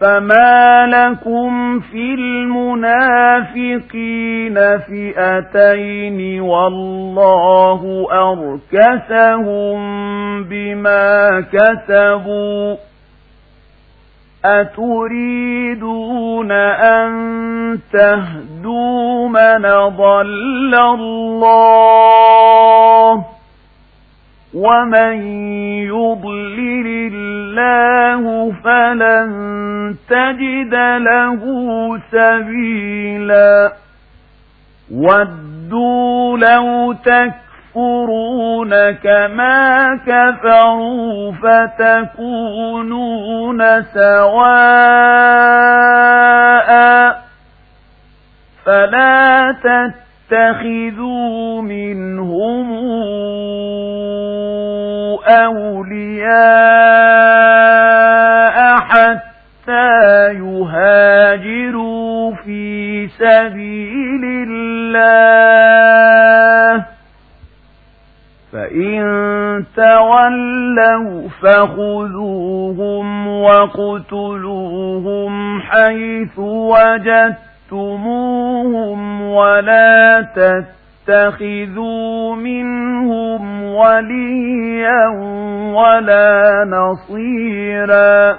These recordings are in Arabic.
فما لكم في المنافقين فئتين والله أركسهم بما كسبوا أتريدون أن تهدوا من ضل الله ومن يضلل الله فلن تجد له سبيلا ودوا لو تكفرون كما كفروا فتكونون سواء فلا تتخذوا منهم أولياء يهاجروا في سبيل الله فإن تولوا فخذوهم وقتلوهم حيث وجدتموهم ولا تتخذوا منهم وليا ولا نصيرا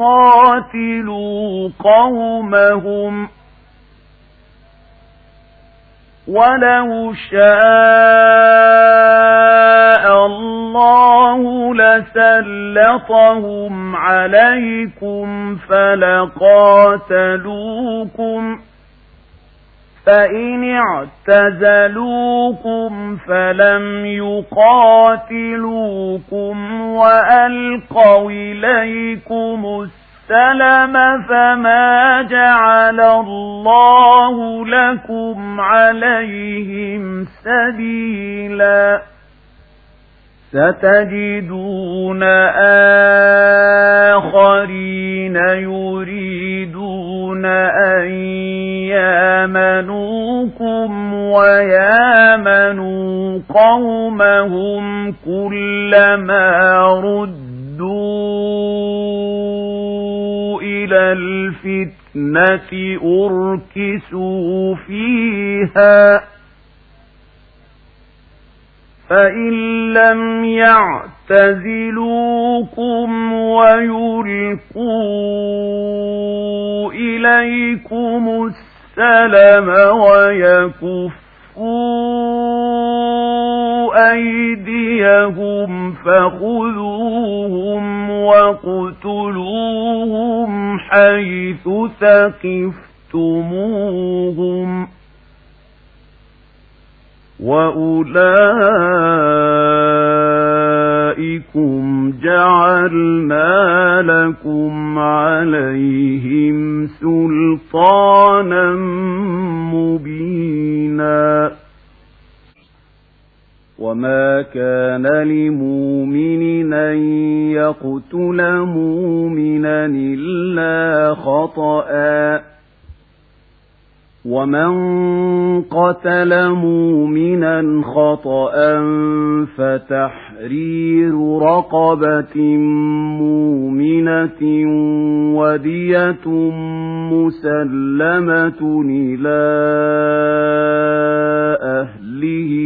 أو يقاتلوا قومهم ولو شاء الله لسلطهم عليكم فلقاتلوكم فإن اعتزلوكم فلم يقاتلوكم وألقوا إليكم السلم فما جعل الله لكم عليهم سبيلا ستجدون آخرين يريدون ويامنوا قومهم كلما ردوا إلى الفتنة أركسوا فيها فإن لم يعتزلوكم ويلقوا إليكم السلم ويكفوا أيديهم فخذوهم وقتلوهم حيث ثقفتموهم وأولئكم جعلنا لكم عليهم سلطانا مبينا وما كان لمؤمن أن يقتل مؤمنا إلا خطأ ومن قتل مؤمنا خطأ فتحرير رقبة مؤمنة ودية مسلمة إلى أهله